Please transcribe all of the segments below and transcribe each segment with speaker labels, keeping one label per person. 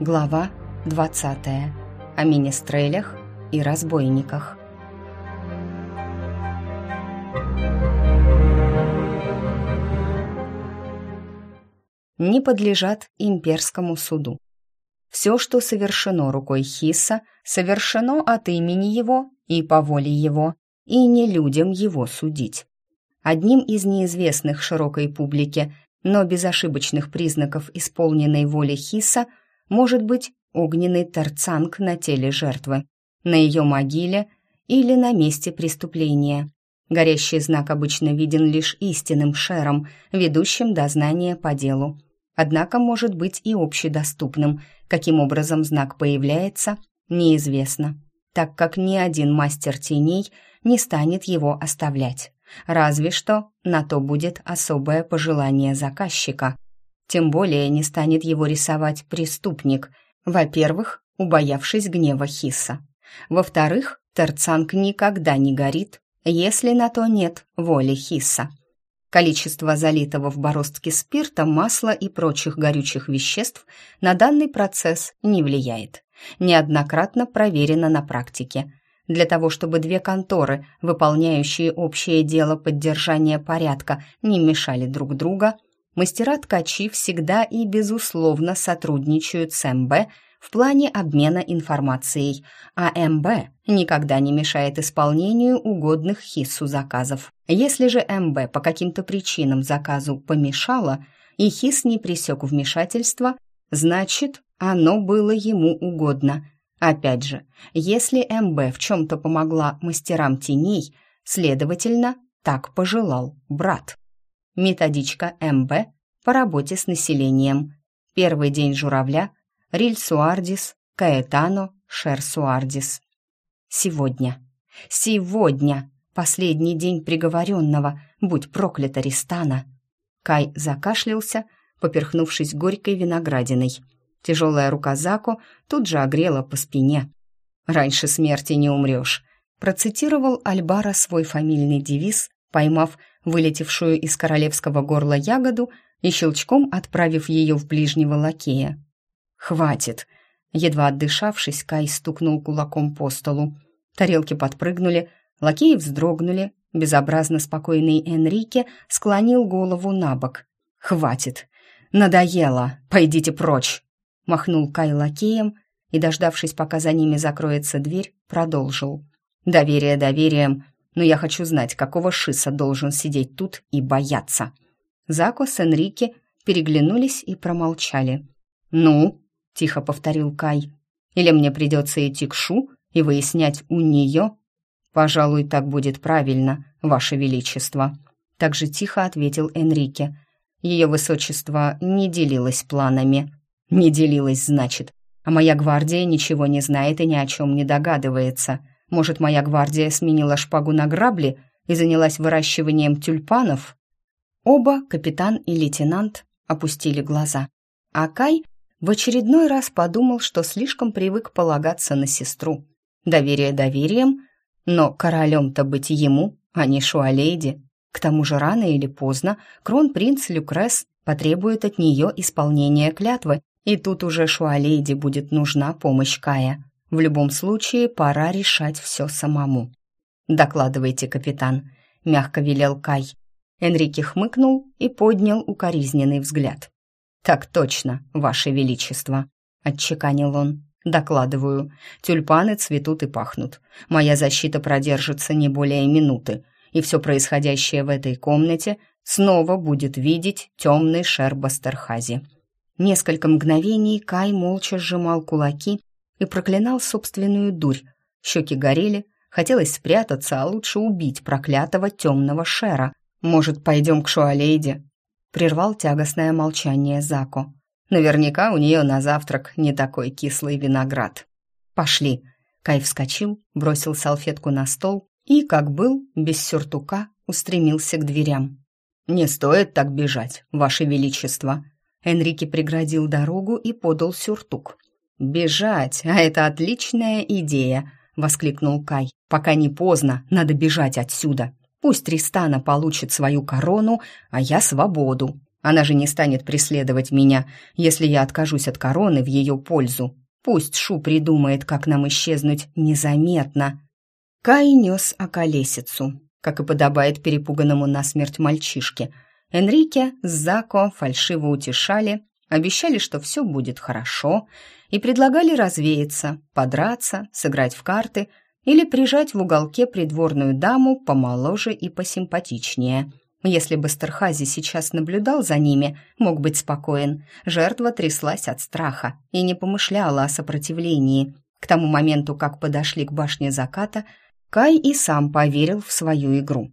Speaker 1: Глава 20. О министрелях и разбойниках. Не подлежат имперскому суду. Все, что совершено рукой Хисса, совершено от имени его и по воле его, и не людям его судить. Одним из неизвестных широкой публике, но безошибочных признаков исполненной воли Хиса может быть огненный тарцанг на теле жертвы, на ее могиле или на месте преступления. Горящий знак обычно виден лишь истинным шером, ведущим дознание по делу. Однако может быть и общедоступным. Каким образом знак появляется, неизвестно, так как ни один мастер теней не станет его оставлять. Разве что на то будет особое пожелание заказчика. Тем более не станет его рисовать преступник, во-первых, убоявшись гнева Хисса. Во-вторых, Терцанг никогда не горит, если на то нет воли Хисса. Количество залитого в бороздке спирта, масла и прочих горючих веществ на данный процесс не влияет. Неоднократно проверено на практике – для того, чтобы две конторы, выполняющие общее дело поддержания порядка, не мешали друг друга, мастера-ткачи всегда и безусловно сотрудничают с МБ в плане обмена информацией, а МБ никогда не мешает исполнению угодных ХИСу заказов. Если же МБ по каким-то причинам заказу помешало, и ХИС не пресек вмешательство, значит, оно было ему угодно – Опять же, если МБ в чем-то помогла мастерам теней, следовательно, так пожелал брат. Методичка МБ по работе с населением. Первый день журавля, Риль Суардис, Каэтано, Шер. Сегодня. Сегодня. Последний день приговоренного. Будь проклята Ристана. Кай закашлялся, поперхнувшись горькой виноградиной. Тяжелая рука Зако тут же огрела по спине. «Раньше смерти не умрешь», процитировал Альбара свой фамильный девиз, поймав вылетевшую из королевского горла ягоду и щелчком отправив ее в ближнего лакея. «Хватит!» Едва отдышавшись, Кай стукнул кулаком по столу. Тарелки подпрыгнули, лакеи вздрогнули, безобразно спокойный Энрике склонил голову на бок. «Хватит! Надоело! Пойдите прочь!» махнул Кай лакеем и, дождавшись, пока за ними закроется дверь, продолжил. «Доверие доверием, но я хочу знать, какого шиса должен сидеть тут и бояться». Зако с Энрике переглянулись и промолчали. «Ну?» — тихо повторил Кай. «Или мне придется идти к Шу и выяснять у нее?» «Пожалуй, так будет правильно, Ваше Величество», — так же тихо ответил Энрике. Ее высочество не делилось планами. Не делилась, значит. А моя гвардия ничего не знает и ни о чем не догадывается. Может, моя гвардия сменила шпагу на грабли и занялась выращиванием тюльпанов? Оба, капитан и лейтенант, опустили глаза. А Кай в очередной раз подумал, что слишком привык полагаться на сестру. Доверие доверием, но королем-то быть ему, а не Шуалейди. К тому же рано или поздно кронпринц Люкрес потребует от нее исполнения клятвы, и тут уже Шуалейде будет нужна помощь Кая. В любом случае, пора решать все самому. «Докладывайте, капитан», — мягко велел Кай. Энрике хмыкнул и поднял укоризненный взгляд. «Так точно, Ваше Величество», — отчеканил он. «Докладываю. Тюльпаны цветут и пахнут. Моя защита продержится не более минуты, и все происходящее в этой комнате снова будет видеть темный шер Бастерхази. Несколько мгновений Кай молча сжимал кулаки и проклинал собственную дурь. Щеки горели, хотелось спрятаться, а лучше убить проклятого темного шера. «Может, пойдем к Шуалейде?» Прервал тягостное молчание Зако. «Наверняка у нее на завтрак не такой кислый виноград». «Пошли!» Кай вскочил, бросил салфетку на стол и, как был, без сюртука, устремился к дверям. «Не стоит так бежать, Ваше Величество!» Энрике преградил дорогу и подал сюртук. «Бежать, а это отличная идея!» — воскликнул Кай. «Пока не поздно, надо бежать отсюда. Пусть Тристана получит свою корону, а я свободу». Она же не станет преследовать меня, если я откажусь от короны в ее пользу. Пусть Шу придумает, как нам исчезнуть незаметно. Кай нес околесицу, как и подобает перепуганному насмерть мальчишке. Энрике Зако фальшиво утешали, обещали, что все будет хорошо, и предлагали развеяться, подраться, сыграть в карты или прижать в уголке придворную даму помоложе и посимпатичнее. Если бы Стерхази сейчас наблюдал за ними, мог быть спокоен. Жертва тряслась от страха и не помышляла о сопротивлении. К тому моменту, как подошли к башне заката, Кай и сам поверил в свою игру.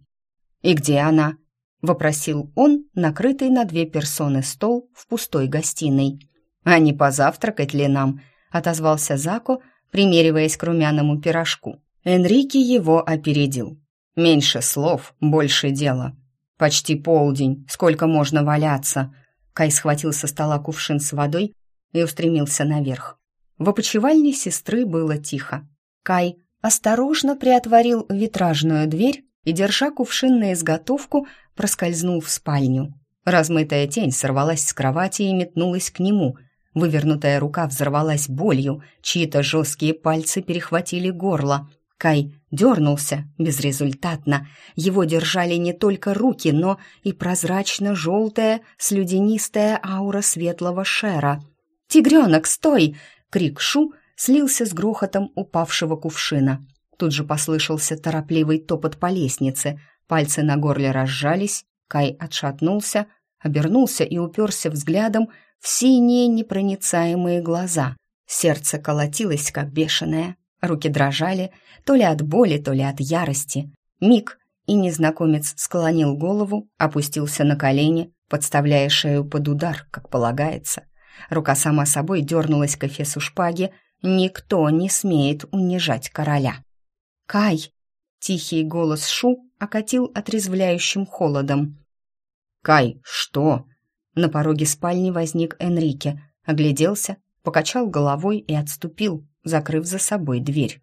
Speaker 1: «И где она?» — вопросил он, накрытый на две персоны стол в пустой гостиной. «А не позавтракать ли нам?» — отозвался Зако, примериваясь к румяному пирожку. Энрике его опередил. «Меньше слов, больше дела. Почти полдень, сколько можно валяться?» Кай схватил со стола кувшин с водой и устремился наверх. В опочивальне сестры было тихо. Кай осторожно приотворил витражную дверь и, держа кувшин на изготовку, проскользнул в спальню. Размытая тень сорвалась с кровати и метнулась к нему. Вывернутая рука взорвалась болью, чьи-то жесткие пальцы перехватили горло. Кай дернулся безрезультатно. Его держали не только руки, но и прозрачно-желтая, слюдянистая аура светлого шера. «Тигренок, стой!» — крик Шу слился с грохотом упавшего кувшина. Тут же послышался торопливый топот по лестнице. Пальцы на горле разжались, Кай отшатнулся, обернулся и уперся взглядом в синие непроницаемые глаза. Сердце колотилось, как бешеное. Руки дрожали, то ли от боли, то ли от ярости. Миг, и незнакомец склонил голову, опустился на колени, подставляя шею под удар, как полагается. Рука сама собой дернулась к эфесу шпаги. Никто не смеет унижать короля. «Кай!» — тихий голос Шу окатил отрезвляющим холодом. «Кай, что?» На пороге спальни возник Энрике, огляделся, покачал головой и отступил, закрыв за собой дверь.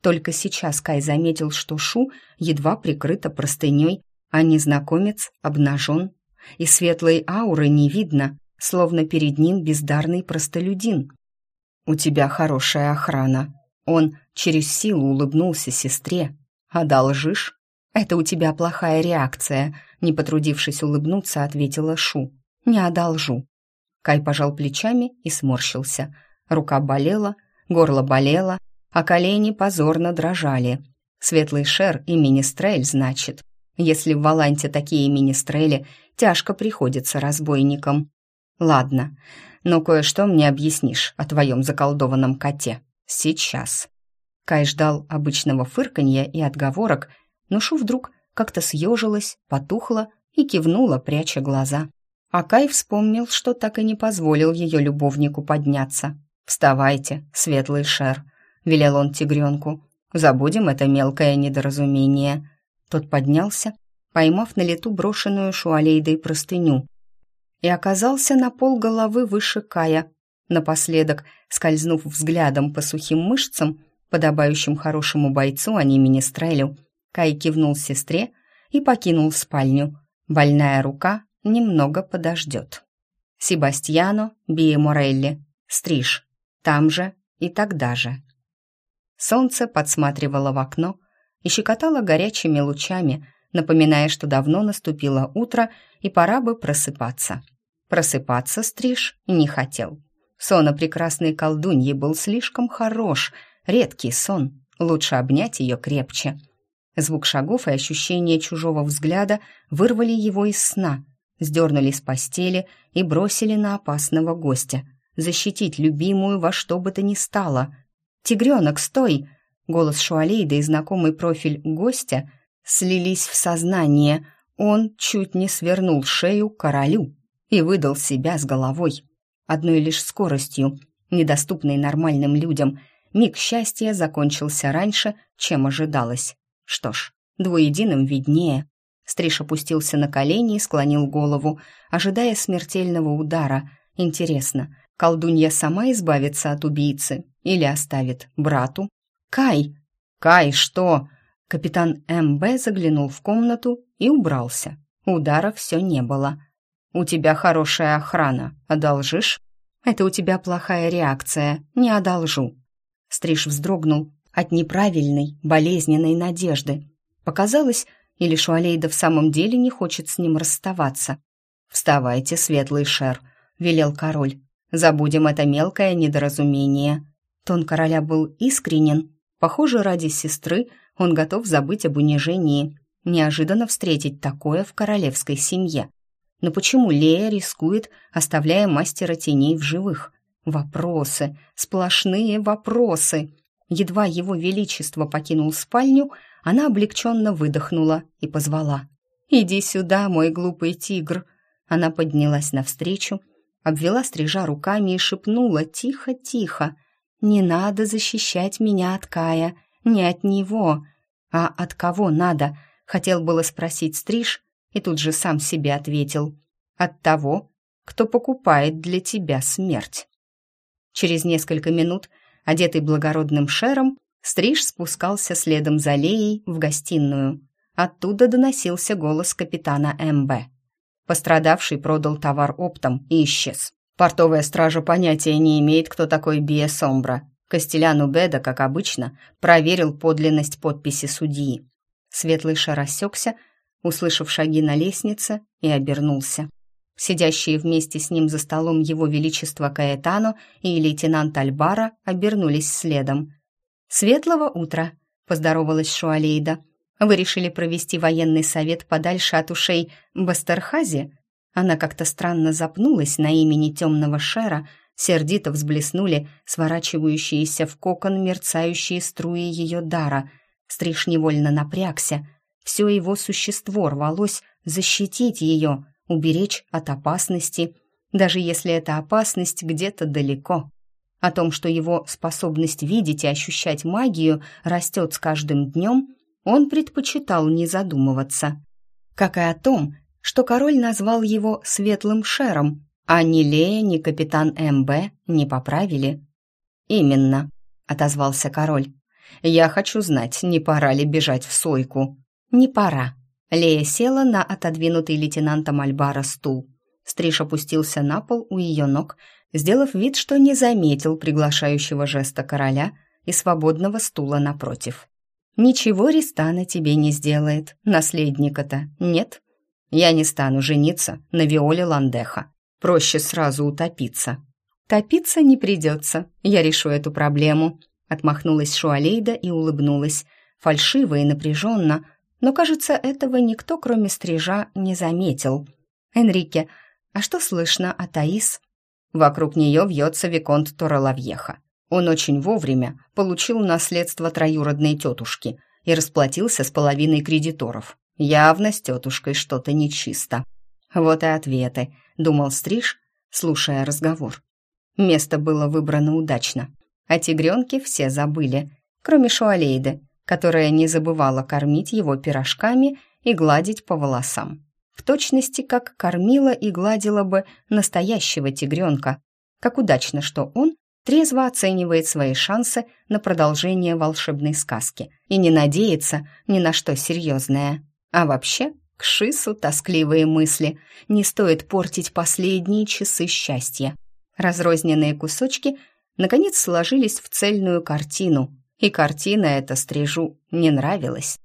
Speaker 1: Только сейчас Кай заметил, что Шу едва прикрыта простыней, а незнакомец обнажен, и светлой ауры не видно, словно перед ним бездарный простолюдин. «У тебя хорошая охрана», он через силу улыбнулся сестре. «Одолжишь?» «Это у тебя плохая реакция», — не потрудившись улыбнуться, ответила Шу. «Не одолжу». Кай пожал плечами и сморщился. Рука болела, горло болело, а колени позорно дрожали. Светлый шер и министрель, значит. Если в Валанте такие министрели, тяжко приходится разбойникам. Ладно, но кое-что мне объяснишь о твоем заколдованном коте. Сейчас. Кай ждал обычного фырканья и отговорок, но Шу вдруг как-то съежилась, потухла и кивнула, пряча глаза. А Кай вспомнил, что так и не позволил ее любовнику подняться. «Вставайте, светлый шер», — велел он тигренку. «Забудем это мелкое недоразумение». Тот поднялся, поймав на лету брошенную шуалейдой простыню, и оказался на пол головы выше Кая, Напоследок, скользнув взглядом по сухим мышцам, подобающим хорошему бойцу, а не министрелю, Кай кивнул сестре и покинул спальню. Больная рука немного подождет. Себастьяно Биеморелли. Стриж. Там же и тогда же. Солнце подсматривало в окно и щекотало горячими лучами, напоминая, что давно наступило утро и пора бы просыпаться. Просыпаться Стриж не хотел. Сон о прекрасной колдунье был слишком хорош, редкий сон, лучше обнять ее крепче. Звук шагов и ощущение чужого взгляда вырвали его из сна, сдернули с постели и бросили на опасного гостя. Защитить любимую во что бы то ни стало. «Тигренок, стой!» Голос Шуалейда и знакомый профиль гостя слились в сознание. Он чуть не свернул шею королю и выдал себя с головой одной лишь скоростью, недоступной нормальным людям. Миг счастья закончился раньше, чем ожидалось. Что ж, двуединым виднее. Стриж опустился на колени и склонил голову, ожидая смертельного удара. Интересно, колдунья сама избавится от убийцы или оставит брату? «Кай!» «Кай, что?» Капитан МБ заглянул в комнату и убрался. Удара все не было. У тебя хорошая охрана. Одолжишь?» «Это у тебя плохая реакция. Не одолжу». Стриж вздрогнул от неправильной, болезненной надежды. Показалось, или Шуалейда в самом деле не хочет с ним расставаться. «Вставайте, светлый шер», — велел король. «Забудем это мелкое недоразумение». Тон короля был искренен. Похоже, ради сестры он готов забыть об унижении. Неожиданно встретить такое в королевской семье. Но почему Лея рискует, оставляя мастера теней в живых? Вопросы, сплошные вопросы. Едва его величество покинул спальню, она облегченно выдохнула и позвала. «Иди сюда, мой глупый тигр!» Она поднялась навстречу, обвела стрижа руками и шепнула тихо-тихо. «Не надо защищать меня от Кая, не от него. А от кого надо?» Хотел было спросить стриж, и тут же сам себе ответил. «От того, кто покупает для тебя смерть». Через несколько минут, одетый благородным шером, стриж спускался следом за Леей в гостиную. Оттуда доносился голос капитана МБ. Пострадавший продал товар оптом и исчез. Портовая стража понятия не имеет, кто такой Бия Сомбра. Убеда, как обычно, проверил подлинность подписи судьи. Светлый шар осекся, услышав шаги на лестнице, и обернулся. Сидящие вместе с ним за столом его величество Каэтано и лейтенант Альбара обернулись следом. «Светлого утра!» — поздоровалась Шуалейда. Вы решили провести военный совет подальше от ушей Бастерхази?» Она как-то странно запнулась на имени темного шера, сердито взблеснули сворачивающиеся в кокон мерцающие струи ее дара. Стриж невольно напрягся. Все его существо рвалось защитить ее, уберечь от опасности, даже если эта опасность где-то далеко. О том, что его способность видеть и ощущать магию растет с каждым днем – он предпочитал не задумываться. Как и о том, что король назвал его «светлым шером», а ни Лея, ни капитан МБ не поправили. «Именно», — отозвался король. «Я хочу знать, не пора ли бежать в сойку?» «Не пора». Лея села на отодвинутый лейтенантом Альбара стул. Стриж опустился на пол у ее ног, сделав вид, что не заметил приглашающего жеста короля и свободного стула напротив. Ничего Ристана тебе не сделает, наследника-то нет. Я не стану жениться на Виоле Ландеха. Проще сразу утопиться. Топиться не придется, я решу эту проблему. Отмахнулась Шуалейда и улыбнулась, фальшиво и напряженно, но, кажется, этого никто, кроме стрижа, не заметил. «Энрике, а что слышно о Таис?» Вокруг нее вьется Виконт Торолавьеха. Он очень вовремя получил наследство троюродной тетушки и расплатился с половиной кредиторов. Явно с тетушкой что-то нечисто. Вот и ответы, думал Стриж, слушая разговор. Место было выбрано удачно, а тигренки все забыли, кроме Шуалейды, которая не забывала кормить его пирожками и гладить по волосам. В точности, как кормила и гладила бы настоящего тигренка. Как удачно, что он трезво оценивает свои шансы на продолжение волшебной сказки и не надеется ни на что серьезное. А вообще, к Шису тоскливые мысли. Не стоит портить последние часы счастья. Разрозненные кусочки наконец сложились в цельную картину, и картина эта стрижу не нравилась.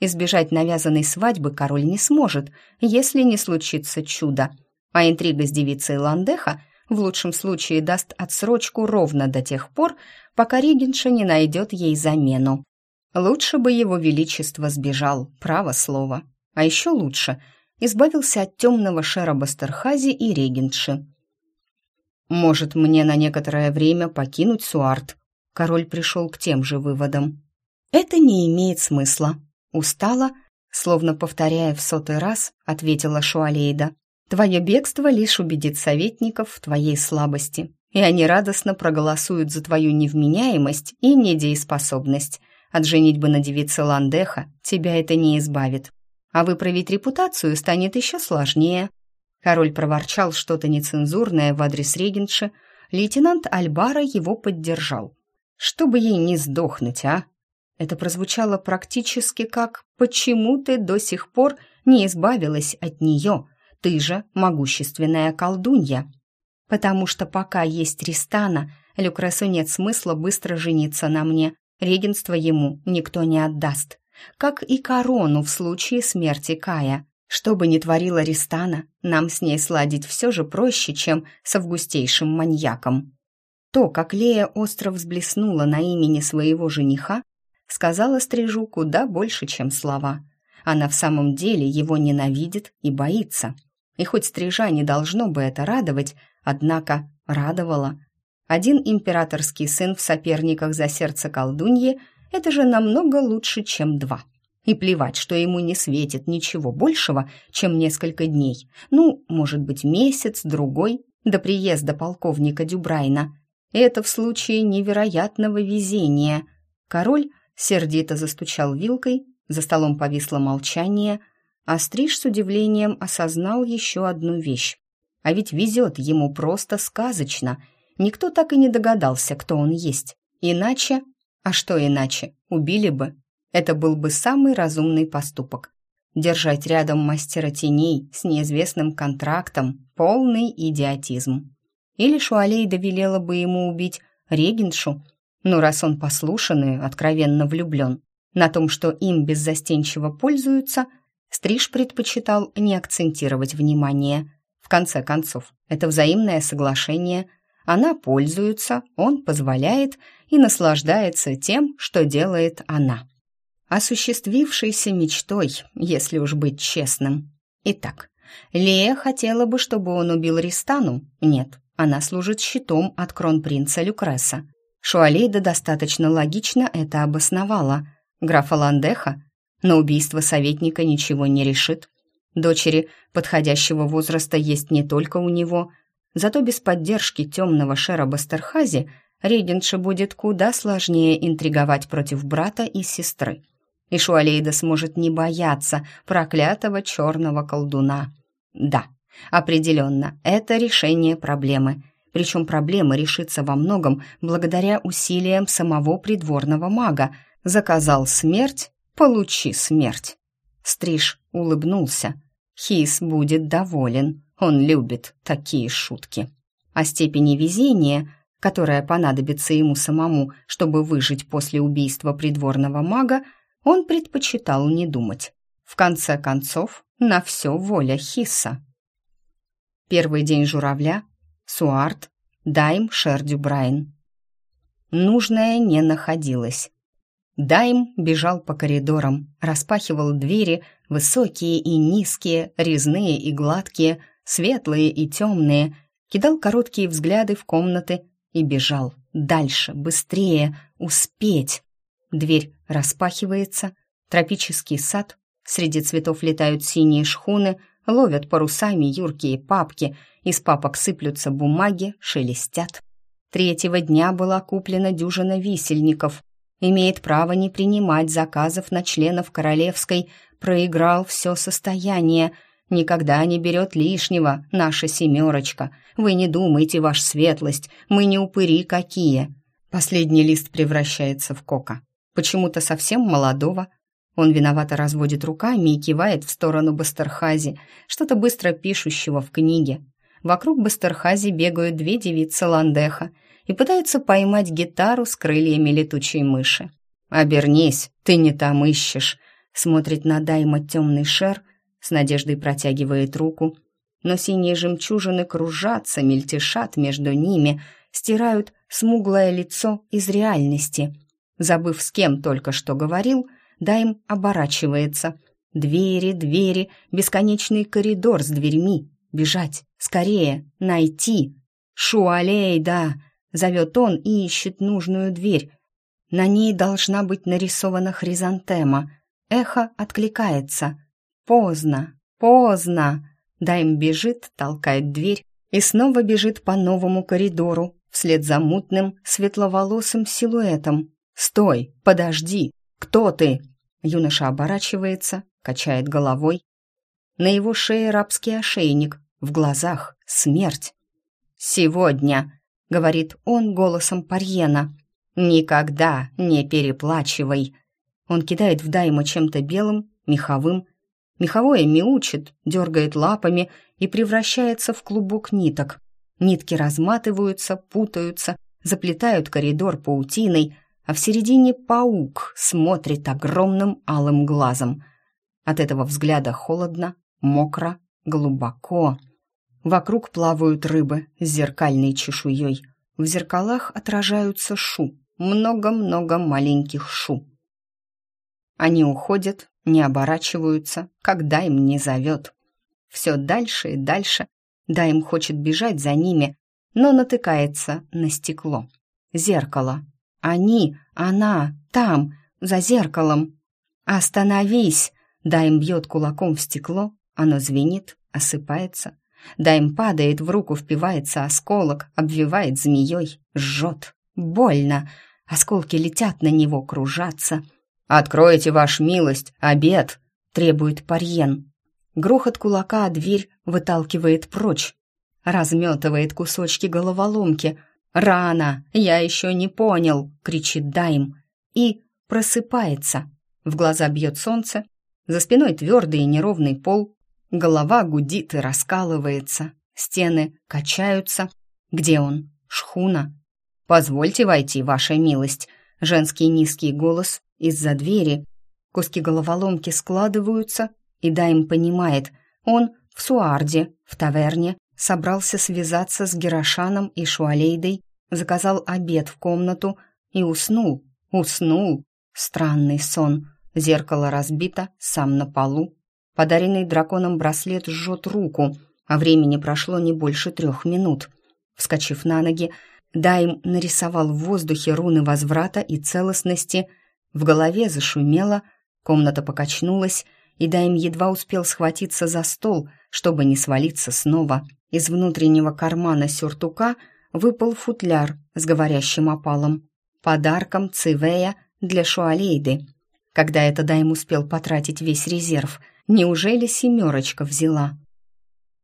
Speaker 1: Избежать навязанной свадьбы король не сможет, если не случится чудо. А интрига с девицей Ландеха в лучшем случае даст отсрочку ровно до тех пор, пока регенша не найдет ей замену. Лучше бы его величество сбежал, право слово. А еще лучше избавился от темного шера Бастерхази и регенши. «Может, мне на некоторое время покинуть Суарт?» Король пришел к тем же выводам. «Это не имеет смысла». Устала, словно повторяя в сотый раз, ответила Шуалейда. Твое бегство лишь убедит советников в твоей слабости, и они радостно проголосуют за твою невменяемость и недееспособность. От женитьбы на девице Ландеха тебя это не избавит. А выправить репутацию станет еще сложнее. Король проворчал что-то нецензурное в адрес регенши, лейтенант Альбара его поддержал. «Чтобы ей не сдохнуть, а?» Это прозвучало практически как «почему ты до сих пор не избавилась от нее?» ты же могущественная колдунья. Потому что пока есть Ристана, Люкресу нет смысла быстро жениться на мне. Регенство ему никто не отдаст. Как и корону в случае смерти Кая. Что бы ни творила Ристана, нам с ней сладить все же проще, чем с августейшим маньяком. То, как Лея остро взблеснула на имени своего жениха, сказала Стрижу куда больше, чем слова. Она в самом деле его ненавидит и боится. И хоть Стрижа не должно бы это радовать, однако радовала. Один императорский сын в соперниках за сердце колдуньи – это же намного лучше, чем два. И плевать, что ему не светит ничего большего, чем несколько дней. Ну, может быть, месяц, другой, до приезда полковника Дюбрайна. Это в случае невероятного везения. Король сердито застучал вилкой, за столом повисло молчание, а Стриж с удивлением осознал еще одну вещь. А ведь везет ему просто сказочно. Никто так и не догадался, кто он есть. Иначе... А что иначе? Убили бы. Это был бы самый разумный поступок. Держать рядом мастера теней с неизвестным контрактом – полный идиотизм. Или Шуалейда велела бы ему убить регеншу, ну раз он послушан и откровенно влюблен. На том, что им беззастенчиво пользуются, Стриж предпочитал не акцентировать внимание. В конце концов, это взаимное соглашение. Она пользуется, он позволяет и наслаждается тем, что делает она. Осуществившейся мечтой, если уж быть честным. Итак, Лея хотела бы, чтобы он убил Ристану? Нет, она служит щитом от кронпринца Люкреса. Шуалейда достаточно логично это обосновала. Графа Ландеха на убийство советника ничего не решит. Дочери подходящего возраста есть не только у него, зато без поддержки темного Шера Бастерхази регентше будет куда сложнее интриговать против брата и сестры. И Шуалейда сможет не бояться проклятого черного колдуна. Да, Определенно, это решение проблемы. Причем проблема решится во многом благодаря усилиям самого придворного мага. Заказал смерть, получи смерть. Стриж улыбнулся. Хис будет доволен. Он любит такие шутки. О степени везения, которая понадобится ему самому, чтобы выжить после убийства придворного мага, он предпочитал не думать. В конце концов, на все воля Хисса. Первый день журавля, Суарт, Дайм, Шердю, Брайан. Нужное не находилось. Дайм бежал по коридорам, распахивал двери, высокие и низкие, резные и гладкие, светлые и темные, кидал короткие взгляды в комнаты и бежал. Дальше, быстрее, успеть. Дверь распахивается, тропический сад, среди цветов летают синие шхуны, ловят парусами юркие папки, из папок сыплются бумаги, шелестят. Третьего дня была куплена дюжина висельников. Имеет право не принимать заказов на членов королевской, проиграл все состояние, никогда не берет лишнего, наша семерочка. Вы не думайте, ваш светлость, мы не упыри какие. Последний лист превращается в кока. Почему-то совсем молодого, он виновато разводит руками и кивает в сторону Бастерхази, что-то быстро пишущего в книге. Вокруг Бастерхази бегают две девицы Ландеха и пытаются поймать гитару с крыльями летучей мыши. «Обернись, ты не там ищешь», — смотрит на Дайма темный шер, с надеждой протягивает руку, но синие жемчужины кружатся, мельтешат между ними, стирают смуглое лицо из реальности. Забыв, с кем только что говорил, — Дайм оборачивается. Двери, двери, бесконечный коридор с дверьми. Бежать, скорее, найти. «Шуалей, да!» — зовет он и ищет нужную дверь. На ней должна быть нарисована хризантема. Эхо откликается. «Поздно, поздно!» Дайм бежит, толкает дверь и снова бежит по новому коридору, вслед за мутным, светловолосым силуэтом. «Стой! Подожди! Кто ты?» Юноша оборачивается, качает головой. На его шее рабский ошейник, в глазах смерть. «Сегодня», — говорит он голосом Парьена, — «никогда не переплачивай». Он кидает в Дайма чем-то белым, меховым. Меховое мяучит, дергает лапами и превращается в клубок ниток. Нитки разматываются, путаются, заплетают коридор паутиной, а в середине паук смотрит огромным алым глазом. От этого взгляда холодно, мокро, глубоко. Вокруг плавают рыбы с зеркальной чешуей. В зеркалах отражаются шу, много-много маленьких шу. Они уходят, не оборачиваются, когда им не зовет. Все дальше и дальше. Да, им хочет бежать за ними, но натыкается на стекло. Зеркало. Они, она, там, за зеркалом. «Остановись!» Дайм бьет кулаком в стекло, оно звенит, осыпается. Дайм падает, в руку впивается осколок, обвивает змеей, жжет. Больно. Осколки летят на него, кружатся. «Откройте, ваш милость, обед!» — требует Парьен. Грохот кулака дверь выталкивает прочь. Разметывает кусочки головоломки. «Рано! Я еще не понял!» — кричит Дайм. И просыпается. В глаза бьет солнце. За спиной твердый и неровный пол. Голова гудит и раскалывается. Стены качаются. Где он? Шхуна. «Позвольте войти, ваша милость!» Женский низкий голос из-за двери. Куски головоломки складываются, и Дайм понимает, он в Суарде, в таверне, собрался связаться с Герошаном и Шуалейдой, заказал обед в комнату и уснул, уснул. Странный сон. Зеркало разбито, сам на полу. Подаренный драконом браслет жжет руку, а времени прошло не больше трех минут. Вскочив на ноги, Дайм нарисовал в воздухе руны возврата и целостности. В голове зашумело, комната покачнулась, и Дайм едва успел схватиться за стол, чтобы не свалиться снова. Из внутреннего кармана сюртука выпал футляр с говорящим опалом. Подарком Цивея для Шуалейды. Когда это Дайм успел потратить весь резерв, неужели семерочка взяла?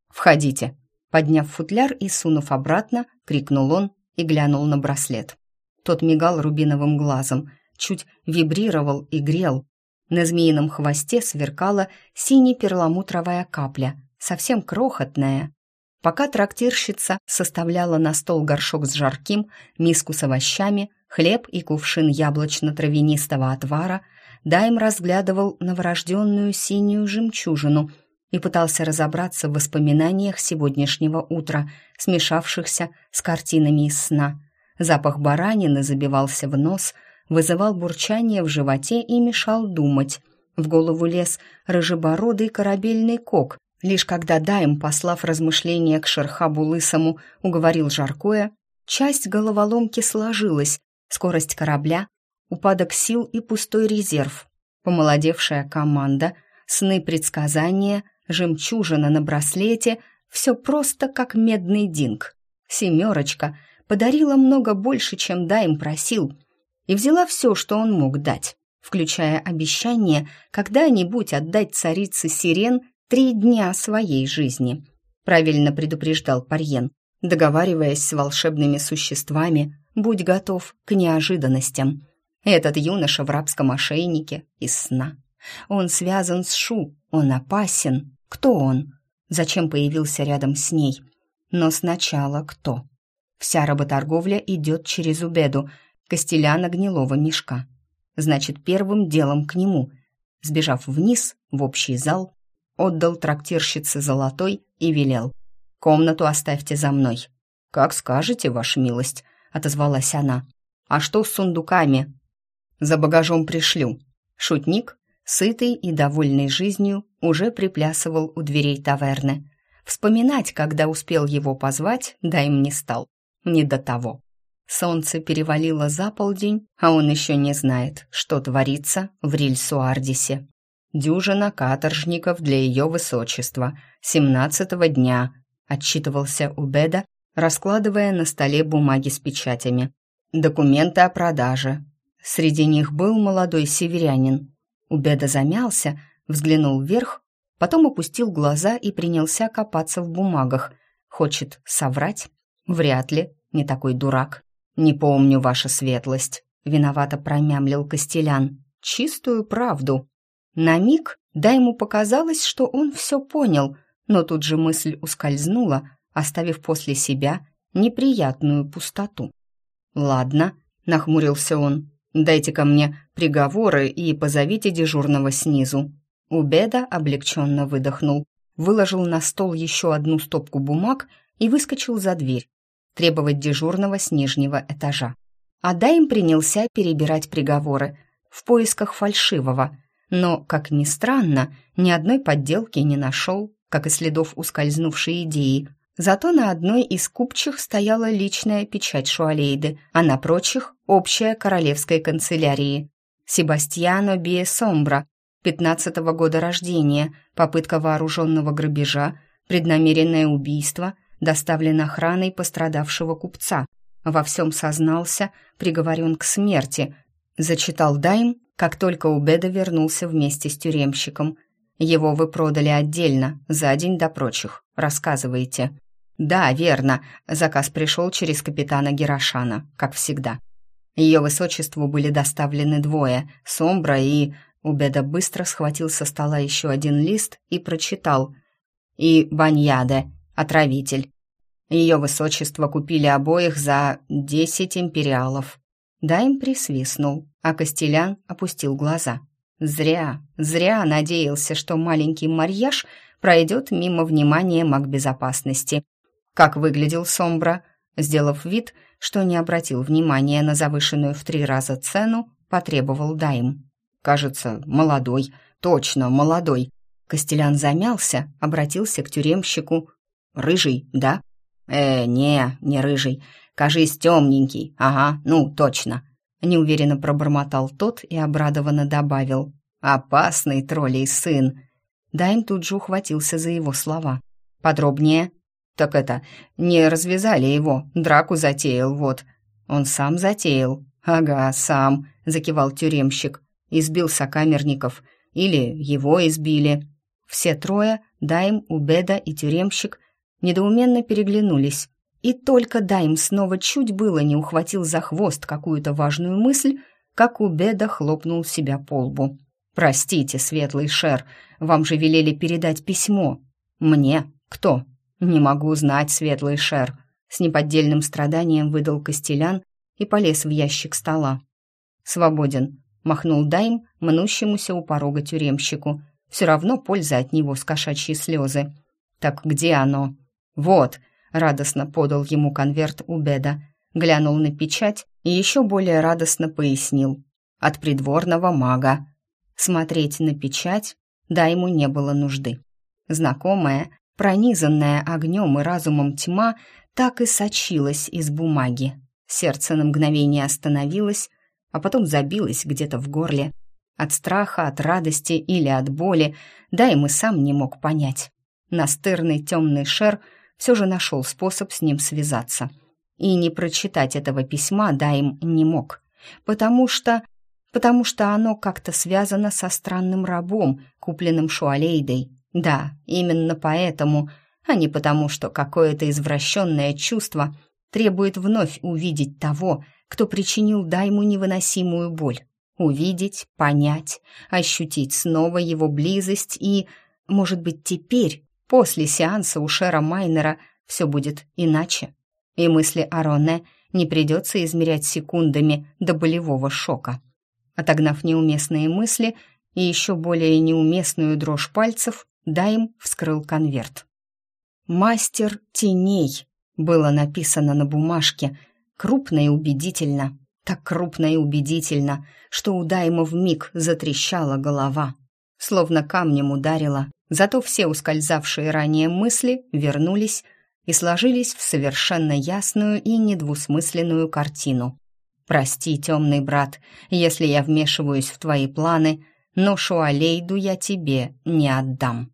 Speaker 1: «Входите!» Подняв футляр и сунув обратно, крикнул он и глянул на браслет. Тот мигал рубиновым глазом, чуть вибрировал и грел. На змеином хвосте сверкала сине-перламутровая капля, совсем крохотная. Пока трактирщица составляла на стол горшок с жарким, миску с овощами, хлеб и кувшин яблочно-травянистого отвара, Дайм разглядывал новорожденную синюю жемчужину и пытался разобраться в воспоминаниях сегодняшнего утра, смешавшихся с картинами из сна. Запах баранины забивался в нос, вызывал бурчание в животе и мешал думать. В голову лез рыжебородый корабельный кок. Лишь когда Дайм, послав размышления к Шерхабу Лысому, уговорил Жаркое, часть головоломки сложилась, скорость корабля, упадок сил и пустой резерв, помолодевшая команда, сны предсказания, жемчужина на браслете — все просто как медный динг. Семерочка подарила много больше, чем Дайм просил, и взяла все, что он мог дать, включая обещание когда-нибудь отдать царице Сирен три дня своей жизни. Правильно предупреждал Парьен, договариваясь с волшебными существами, будь готов к неожиданностям. Этот юноша в рабском ошейнике из сна. Он связан с Шу, он опасен. Кто он? Зачем появился рядом с ней? Но сначала кто? Вся работорговля идет через Убеду, Костеляна гнилого мешка. Значит, первым делом к нему. Сбежав вниз, в общий зал, отдал трактирщице золотой и велел. «Комнату оставьте за мной». «Как скажете, ваша милость», — отозвалась она. «А что с сундуками?» «За багажом пришлю». Шутник, сытый и довольный жизнью, уже приплясывал у дверей таверны. Вспоминать, когда успел его позвать, да им не стал. Не до того. Солнце перевалило за полдень, а он еще не знает, что творится в Рильсуардисе. «Дюжина каторжников для ее высочества, семнадцатого дня», отчитывался Убеда, раскладывая на столе бумаги с печатями. «Документы о продаже». Среди них был молодой северянин. Убеда замялся, взглянул вверх, потом опустил глаза и принялся копаться в бумагах. Хочет соврать? Вряд ли, не такой дурак. «Не помню, ваша светлость», — виновато промямлил Костелян. «Чистую правду». На миг, да ему показалось, что он все понял, но тут же мысль ускользнула, оставив после себя неприятную пустоту. «Ладно», — нахмурился он, — «дайте-ка мне приговоры и позовите дежурного снизу». Убеда облегченно выдохнул, выложил на стол еще одну стопку бумаг и выскочил за дверь, требовать дежурного с нижнего этажа. А Дайм принялся перебирать приговоры в поисках фальшивого, но, как ни странно, ни одной подделки не нашел, как и следов ускользнувшей идеи. Зато на одной из купчих стояла личная печать Шуалейды, а на прочих — общая королевской канцелярии. Себастьяно Биесомбра, 15-го года рождения, попытка вооруженного грабежа, преднамеренное убийство, доставлен охраной пострадавшего купца. Во всем сознался, приговорен к смерти. Зачитал Дайм, как только Убеда вернулся вместе с тюремщиком. Его вы продали отдельно, за день до прочих. Рассказывайте. Да, верно, заказ пришел через капитана Герошана, как всегда. Ее высочеству были доставлены двое, Сомбра и... Убеда быстро схватил со стола еще один лист и прочитал. И Баньяде, отравитель. Ее высочество купили обоих за десять империалов. Дайм присвистнул, а Костелян опустил глаза. Зря, зря надеялся, что маленький марьяж пройдет мимо внимания маг безопасности. Как выглядел Сомбра, сделав вид, что не обратил внимания на завышенную в три раза цену, потребовал Дайм. «Кажется, молодой, точно молодой». Костелян замялся, обратился к тюремщику. «Рыжий, да?» «Э, не, не рыжий. Кажись, темненький. Ага, ну, точно неуверенно пробормотал тот и обрадованно добавил. «Опасный троллей сын!» Дайм тут же ухватился за его слова. «Подробнее?» «Так это, не развязали его, драку затеял, вот». «Он сам затеял?» «Ага, сам», — закивал тюремщик. «Избил сокамерников. Или его избили». Все трое, Дайм, Убеда и тюремщик, недоуменно переглянулись. И только Дайм снова чуть было не ухватил за хвост какую-то важную мысль, как Убеда хлопнул себя по лбу. «Простите, светлый шер, вам же велели передать письмо». «Мне? Кто?» «Не могу знать, светлый шер», — с неподдельным страданием выдал Костелян и полез в ящик стола. «Свободен», — махнул Дайм мнущемуся у порога тюремщику. «Все равно польза от него с кошачьи слезы». «Так где оно?» «Вот», радостно подал ему конверт Убеда, глянул на печать и еще более радостно пояснил. От придворного мага. Смотреть на печать, да, ему не было нужды. Знакомая, пронизанная огнем и разумом тьма, так и сочилась из бумаги. Сердце на мгновение остановилось, а потом забилось где-то в горле. От страха, от радости или от боли, да и сам не мог понять. Настырный темный шер — все же нашел способ с ним связаться. И не прочитать этого письма Дайм не мог, потому что... потому что оно как-то связано со странным рабом, купленным Шуалейдой. Да, именно поэтому, а не потому, что какое-то извращенное чувство требует вновь увидеть того, кто причинил Дайму невыносимую боль. Увидеть, понять, ощутить снова его близость и, может быть, теперь После сеанса у Шера Майнера все будет иначе, и мысли о Роне не придется измерять секундами до болевого шока. Отогнав неуместные мысли и еще более неуместную дрожь пальцев, Дайм вскрыл конверт. «Мастер теней» было написано на бумажке, крупно и убедительно, так крупно и убедительно, что у Дайма вмиг затрещала голова, словно камнем ударила Зато все ускользавшие ранее мысли вернулись и сложились в совершенно ясную и недвусмысленную картину. «Прости, темный брат, если я вмешиваюсь в твои планы, но Шуалейду я тебе не отдам».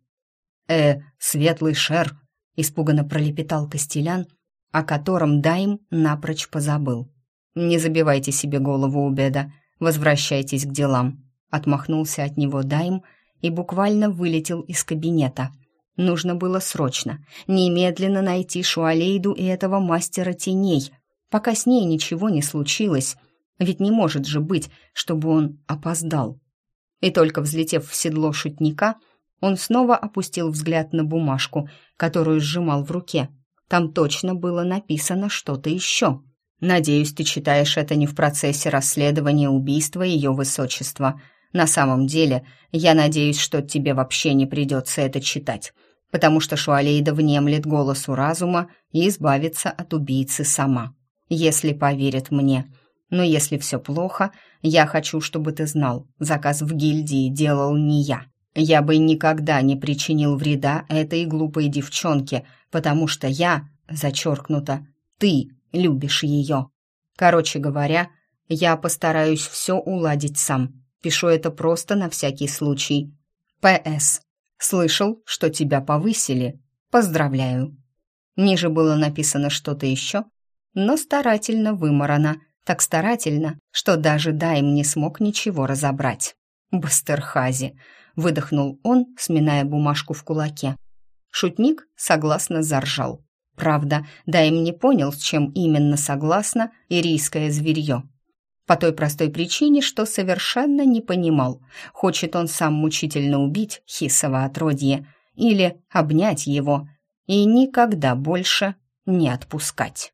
Speaker 1: «Э, светлый шер», — испуганно пролепетал Костелян, о котором Дайм напрочь позабыл. «Не забивайте себе голову, Убеда, возвращайтесь к делам», — отмахнулся от него Дайм, — и буквально вылетел из кабинета. Нужно было срочно, немедленно найти Шуалейду и этого мастера теней, пока с ней ничего не случилось, ведь не может же быть, чтобы он опоздал. И только взлетев в седло шутника, Он снова опустил взгляд на бумажку, которую сжимал в руке. Там точно было написано что-то еще. «Надеюсь, ты читаешь это не в процессе расследования убийства ее высочества. На самом деле, я надеюсь, что тебе вообще не придется это читать, потому что Шуалейда внемлет голосу разума и избавится от убийцы сама, если поверит мне. Но если все плохо, я хочу, чтобы ты знал, заказ в гильдии делал не я. Я бы никогда не причинил вреда этой глупой девчонке, потому что я, зачеркнуто, ты любишь ее. Короче говоря, я постараюсь все уладить сам. Пишу это просто на всякий случай. П.С. Слышал, что тебя повысили. Поздравляю. Ниже было написано что-то еще, но старательно выморано, так старательно, что даже Дайм не смог ничего разобрать. «Бастерхази!» — выдохнул он, сминая бумажку в кулаке. Шутник согласно заржал. Правда, Дайм не понял, с чем именно согласно ирийское зверье. По той простой причине, что совершенно не понимал, хочет он сам мучительно убить Хисова отродье или обнять его и никогда больше не отпускать.